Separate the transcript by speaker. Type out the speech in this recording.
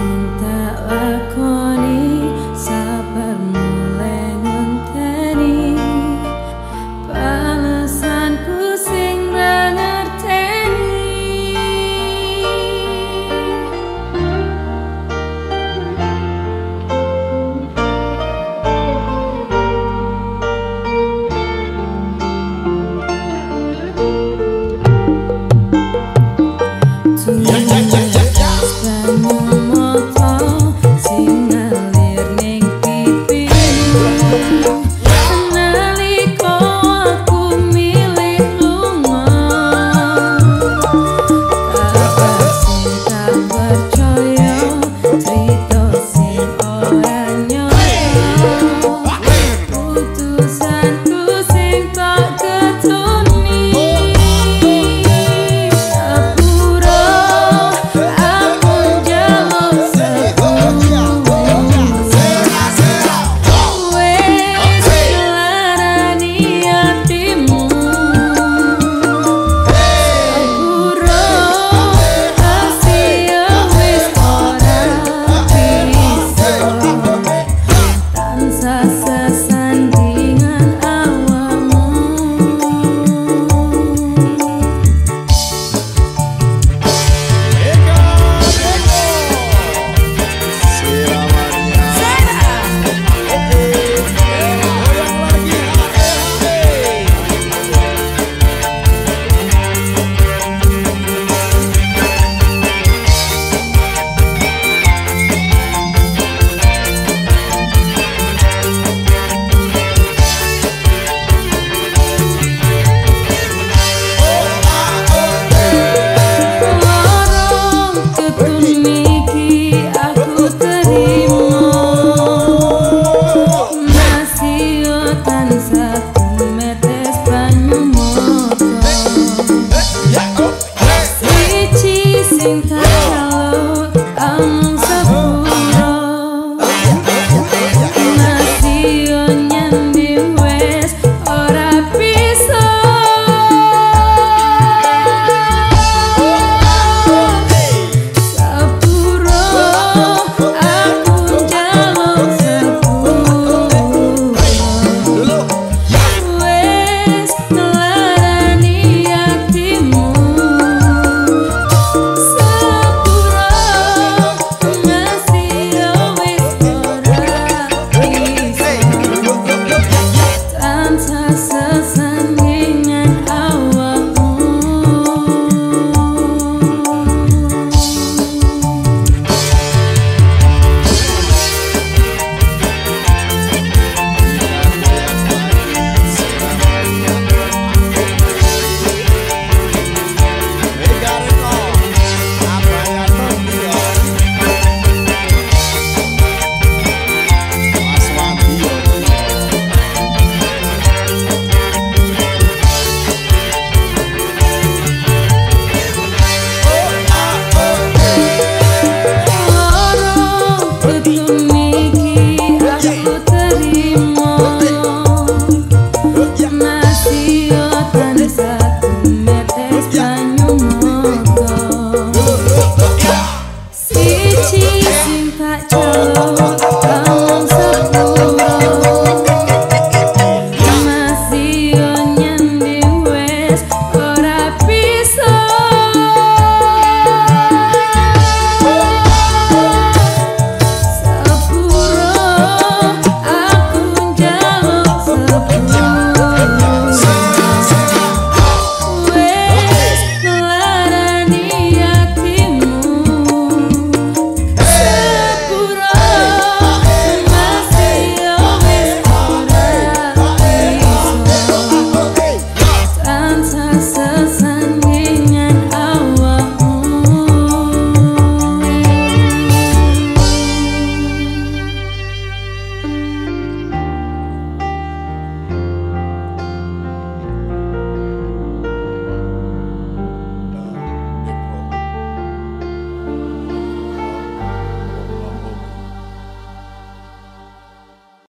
Speaker 1: cinta lakon.